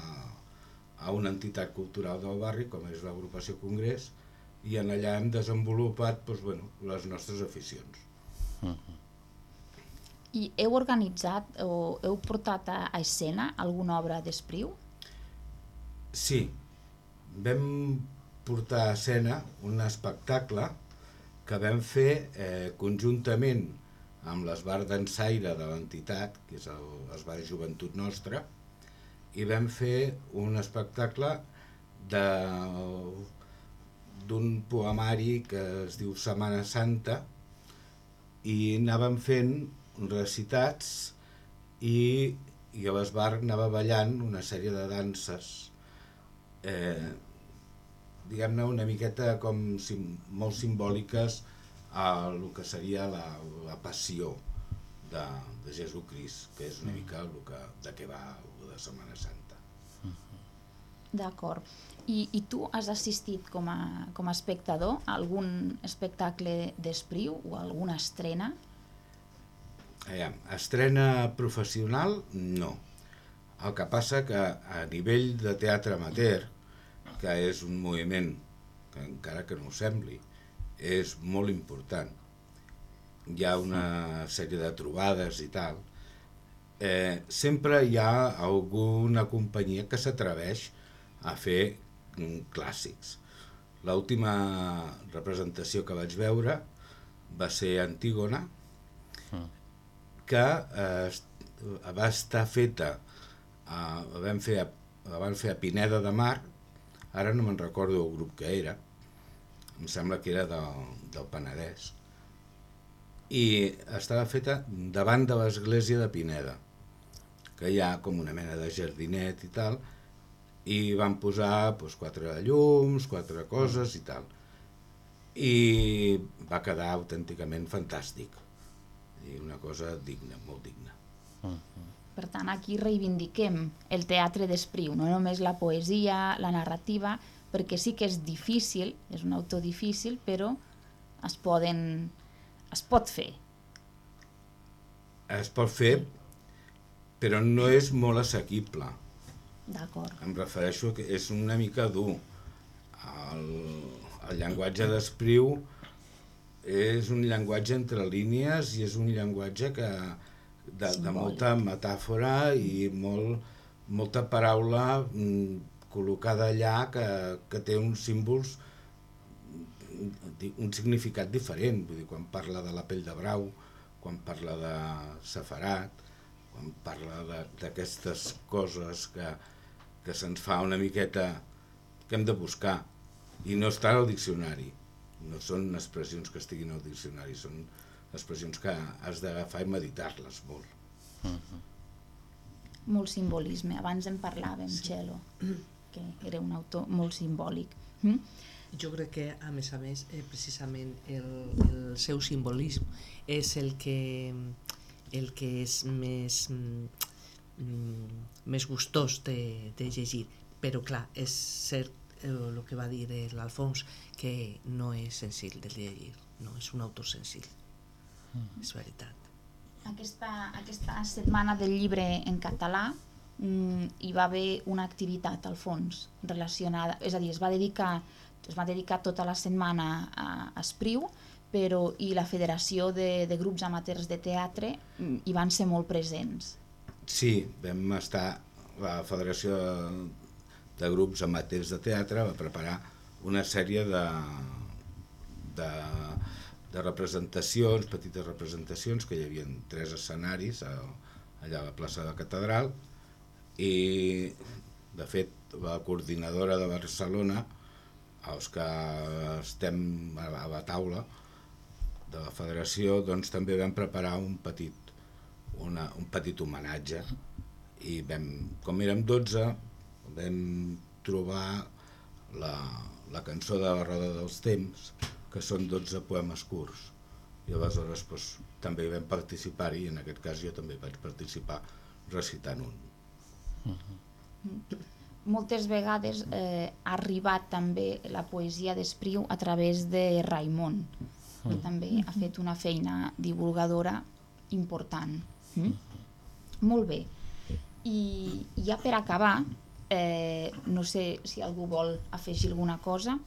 a una entitat cultural del barri, com és l'agrupació Congrés, i en allà hem desenvolupat doncs, bueno, les nostres aficions. I heu organitzat o heu portat a, a escena alguna obra d'Espriu? Sí, vam portar a escena un espectacle que vam fer eh, conjuntament amb l'esbar d'ensaire de l'entitat, que és l'esbar de joventut nostra, i vam fer un espectacle de d'un poemari que es diu Setmana Santa i anàvem fent recitats i, i a l'esbar anava ballant una sèrie de danses eh, diguem-ne una miqueta com sim, molt simbòliques a el que seria la, la passió de, de Jesucrist, que és una mica el que, de què va el de Setmana Santa. D'acord. I, I tu has assistit com a, com a espectador a algun espectacle d'Espriu o alguna estrena? Aviam, estrena professional, no. El que passa que a nivell de teatre amateur, que és un moviment que encara que no ho sembli, és molt important, hi ha una sèrie de trobades i tal, eh, sempre hi ha alguna companyia que s'atreveix a fer mm, clàssics. L'última representació que vaig veure va ser Antígona, que eh, va estar feta, a, la, vam fer a, la van fer a Pineda de Mar, ara no me'n recordo el grup que era, em sembla que era del, del Penedès, i estava feta davant de l'església de Pineda, que hi ha com una mena de jardinet i tal, i van posar doncs, quatre llums, quatre coses i tal. I va quedar autènticament fantàstic. I una cosa digna, molt digna. Per tant, aquí reivindiquem el teatre d'Espriu, no només la poesia, la narrativa, perquè sí que és difícil, és un autor difícil, però es poden... es pot fer. Es pot fer, però no és molt assequible. D'acord. Em refereixo que és una mica dur. El, el llenguatge d'Espriu és un llenguatge entre línies i és un llenguatge que de, de molta metàfora i molt, molta paraula mm, col·locada allà que, que té uns símbols un significat diferent, vull dir, quan parla de la pell de brau, quan parla de safarat, quan parla de- d'aquestes coses que, que se'ns fa una miqueta que hem de buscar i no està al diccionari no són expressions que estiguin al diccionari són expressions que has d'agafar i meditar-les molt Molt simbolisme. Abans en parlàvem, sí. Txelo, que era un autor molt simbòlic. Mm? Jo crec que, a més a més, eh, precisament el, el seu simbolisme és el que, el que és més, mm, més gustós de, de llegir. Però, clar, és cert eh, el que va dir l'Alfons, que no és senzill de llegir, no és un autor senzill. Mm. És veritat. Aquesta, aquesta setmana del llibre en català mm, hi va haver una activitat al fons relacionada, és a dir, es va dedicar es va dedicar tota la setmana a, a Espriu, però i la Federació de, de Grups Amateurs de Teatre mm, hi van ser molt presents. Sí, vam estar, la Federació de, de Grups Amateurs de Teatre va preparar una sèrie de, de, de representacions, petites representacions, que hi havia tres escenaris a, allà a la plaça de la Catedral, i de fet la coordinadora de Barcelona, els que estem a la, a la taula de la federació, doncs també vam preparar un petit, una, un petit homenatge. I vam, com érem 12 vam trobar la, la cançó de la Roda dels Temps que són 12 poemes curts. I aleshores doncs, també vam participar-hi en aquest cas jo també vaig participar recitant un. Moltes vegades eh, ha arribat també la poesia d'Espriu a través de Raimon, que Mm. també ha fet una feina divulgadora important. Mm? Molt bé. I ja per acabar, eh, no sé si algú vol afegir alguna cosa,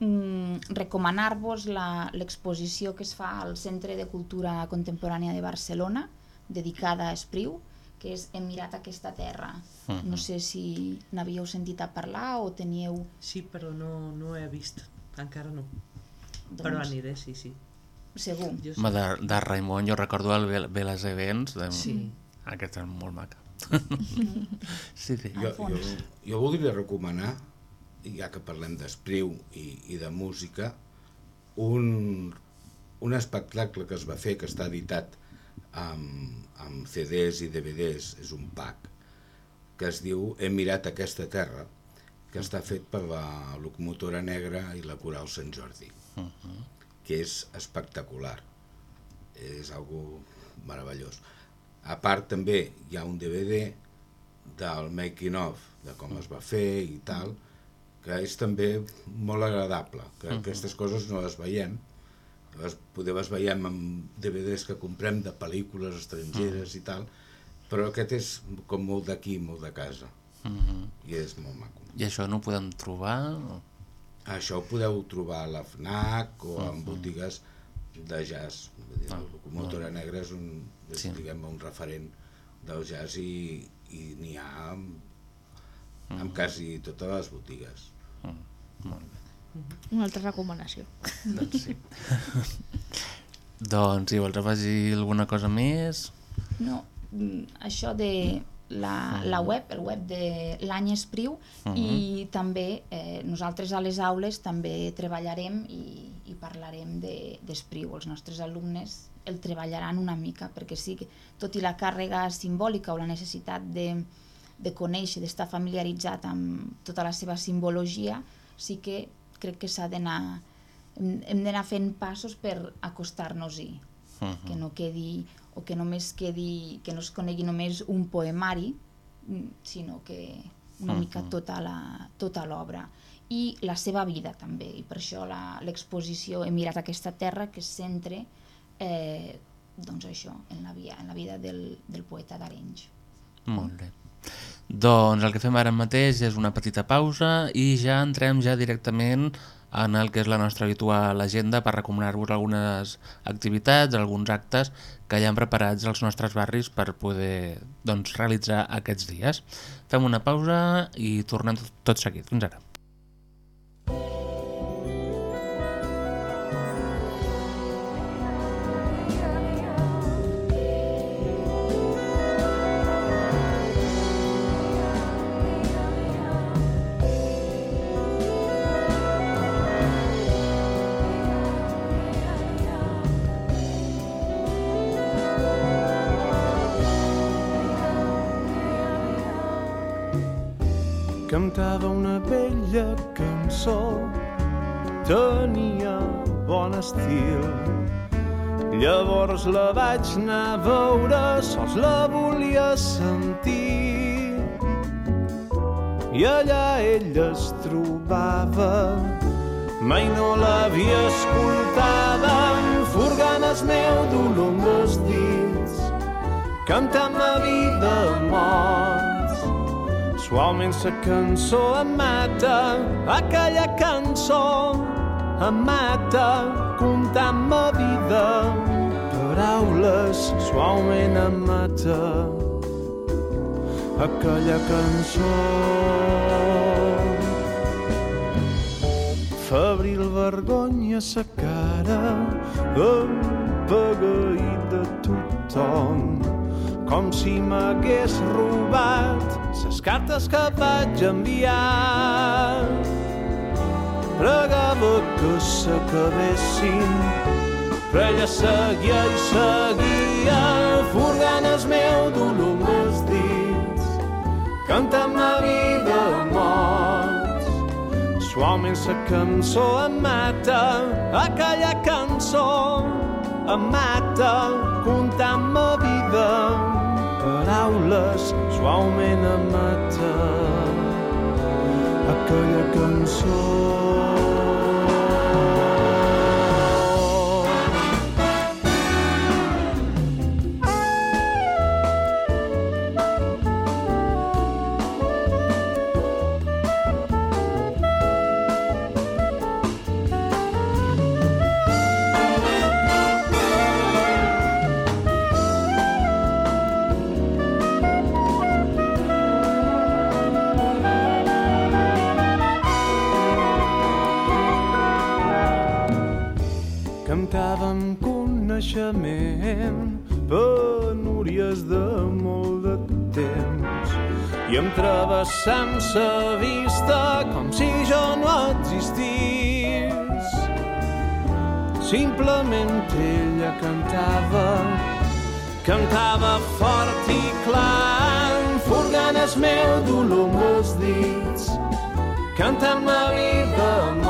mm, recomanar-vos la- l'exposició que es fa al Centre de Cultura Contemporània de Barcelona, dedicada a Espriu, que és Hem mirat aquesta terra. Mhm. No sé si n'havíeu sentit a parlar o teníeu... Sí, però no, no ho he vist, encara no. Doncs- Però aniré, sí, sí. Segur. Jo Home, de, de Raimon jo recordo el Veles Events de... Sí. aquesta és molt maca sí, sí. Jo, jo, jo voldria recomanar, ja que parlem d'espriu i, i de música, un, un espectacle que es va fer, que està editat amb, amb CDs i DVDs, és un pack, que es diu He mirat aquesta terra, que està fet per la locomotora negra i la coral Sant Jordi, Uh -huh. que és espectacular. És algo meravellós. A part també hi ha un DVD del making of, de com es va fer i tal, que és també molt agradable, que uh. -huh. aquestes coses no les veiem, les, poder les veiem amb DVDs que comprem de pel·lícules estrangeres i tal, però aquest és com molt d'aquí, molt de casa, Uh -huh. i és molt maco. I això no ho podem trobar? Això ho podeu trobar a la FNAC o en Mhm. botigues de jazz. Vull dir, Ah, locomotora bé. negra és un, és, Sí. diguem, un referent del jazz i, i n'hi ha amb, amb quasi totes les botigues. Mm, molt bé. Una altra recomanació. Doncs sí. doncs, si vols afegir alguna cosa més... No, mm, això de la, la web, el web de l'any Espriu Mhm. i també eh, nosaltres a les aules també treballarem i, i parlarem de- d'Espriu. Els nostres alumnes el treballaran una mica perquè sí que tot i la càrrega simbòlica o la necessitat de, de conèixer, d'estar familiaritzat amb tota la seva simbologia, sí que crec que s'ha d'anar hem, hem d'anar fent passos per acostar-nos-hi Mhm. que no quedi o que només quedi que no es conegui només un poemari mm, sinó que una Mhm. mica tota tota l'obra i la seva vida també, i per això la- l'exposició He mirat aquesta terra que es centre eh, doncs això, en la, via, en la vida del, del poeta d'Arenys. Molt bé. Doncs el que fem ara mateix és una petita pausa i ja entrem ja directament en el que és la nostra habitual agenda per recomanar-vos algunes activitats, alguns actes que ja han preparats els nostres barris per poder doncs, realitzar aquests dies. Fem una pausa i tornem tot seguit. Fins ara. Vaig anar a veure, sols la volia sentir. I allà ella es trobava, mai no l'havia escoltada, furganes meu dolor amb els dits, cantant la vida morts. Suaument sa cançó em mata, aquella cançó em mata, comptant ma vida. Paraules suaument em mata, aquella cançó. Febril vergonya sa cara, empagueït de tothom, com si m'hagués robat les cartes que vaig enviar. Pregava que s'acabessin, però ella seguia i seguia, furgant el meu dolor amb els dits, la vida a morts. Suaument sa cançó em mata, aquella cançó em mata, comptant ma vida paraules suaument em mata aquella cançó. Cantàvem coneixement, penúries de molt de temps, i em travessam sa vista com si jo no existís. Simplement ella cantava, cantava fort i clar, furgant el meu dolor amb els dits, cantant la vida a morts.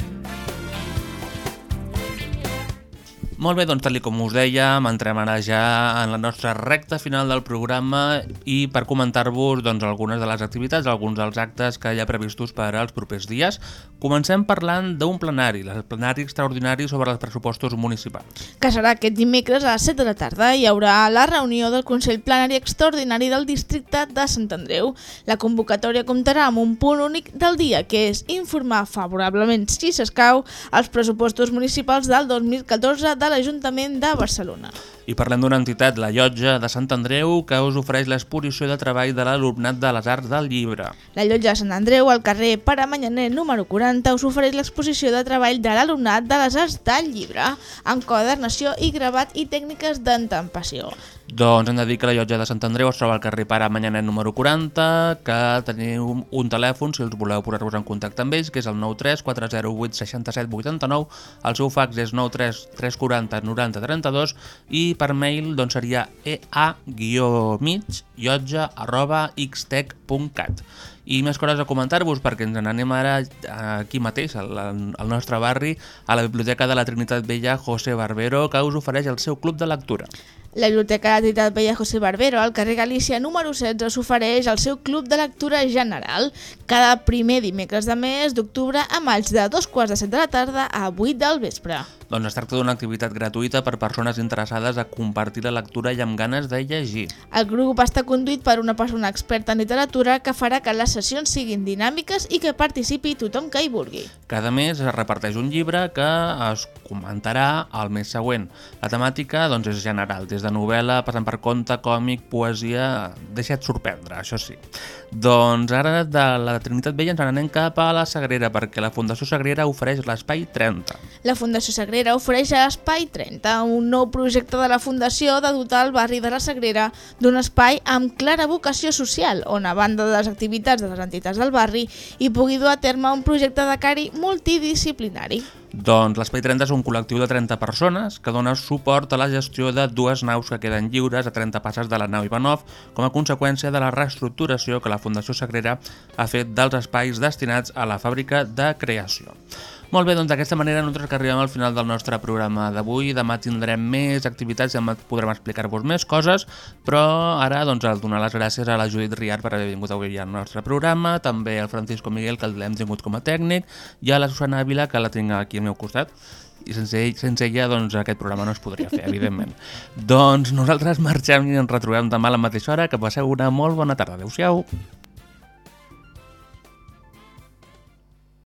Molt bé, doncs tal com us dèiem, entrem ara ja en la nostra recta final del programa i per comentar-vos doncs, algunes de les activitats, alguns dels actes que hi ha previstos per als propers dies. Comencem parlant d'un plenari, el plenari extraordinari sobre els pressupostos municipals. que serà aquest dimecres a les 7 de la tarda. Hi haurà la reunió del Consell Plenari Extraordinari del Districte de Sant Andreu. La convocatòria comptarà amb un punt únic del dia, que és informar favorablement, si s'escau, els pressupostos municipals del 2014 de l'Ajuntament de Barcelona. I parlem d'una entitat, la Llotja de Sant Andreu, que us ofereix l'exposició de treball de l'alumnat de les Arts del Llibre. La Llotja de Sant Andreu, al carrer Pare Manyaner número 40, us ofereix l'exposició de treball de l'alumnat de les Arts del Llibre, amb quadernació i gravat i tècniques d'entampació. Doncs hem de dir que la llotja de Sant Andreu es troba al carrer Pare Manyanet número 40, que teniu un, telèfon si els voleu posar-vos en contacte amb ells, que és el 93 408 67 89, el seu fax és 93 340 90 32 i per mail doncs seria ea-mig llotja arroba xtec.cat. I més coses a comentar-vos perquè ens n'anem ara aquí mateix, al, al nostre barri, a la Biblioteca de la Trinitat Vella José Barbero, que us ofereix el seu club de lectura. La Biblioteca de la Trinitat Vella José Barbero, al carrer Galícia número 16, s'ofereix el seu club de lectura general cada primer dimecres de mes d'octubre a maig de dos quarts de set de la tarda a 8 del vespre. Doncs es tracta d'una activitat gratuïta per persones interessades a compartir la lectura i amb ganes de llegir. El grup està conduït per una persona experta en literatura que farà que les sessions siguin dinàmiques i que participi tothom que hi vulgui. Cada mes es reparteix un llibre que es comentarà al mes següent. La temàtica doncs, és general, des de novel·la, passant per conte, còmic, poesia... Deixa't sorprendre, això sí. Doncs ara de la Trinitat Vella ens n'anem cap a la Sagrera, perquè la Fundació Sagrera ofereix l'Espai 30. La Fundació Sagrera ofereix a Espai 30, un nou projecte de la Fundació de dotar el barri de la Sagrera d'un espai amb clara vocació social, on a banda de les activitats de les entitats del barri hi pugui dur a terme un projecte de cari multidisciplinari. Doncs l'Espai 30 és un col·lectiu de 30 persones que dona suport a la gestió de dues naus que queden lliures a 30 passes de la nau Ivanov com a conseqüència de la reestructuració que la Fundació Sagrera ha fet dels espais destinats a la fàbrica de creació. Molt bé, doncs d'aquesta manera nosaltres que arribem al final del nostre programa d'avui. Demà tindrem més activitats i demà podrem explicar-vos més coses, però ara doncs el donar les gràcies a la Judit Riar per haver vingut avui al nostre programa, també al Francisco Miguel que l'hem tingut com a tècnic i a la Susana Ávila que la tinc aquí al meu costat i sense, ell, sense ella doncs, aquest programa no es podria fer, evidentment. doncs nosaltres marxem i ens retrobem demà a la mateixa hora. Que passeu una molt bona tarda. Adéu-siau.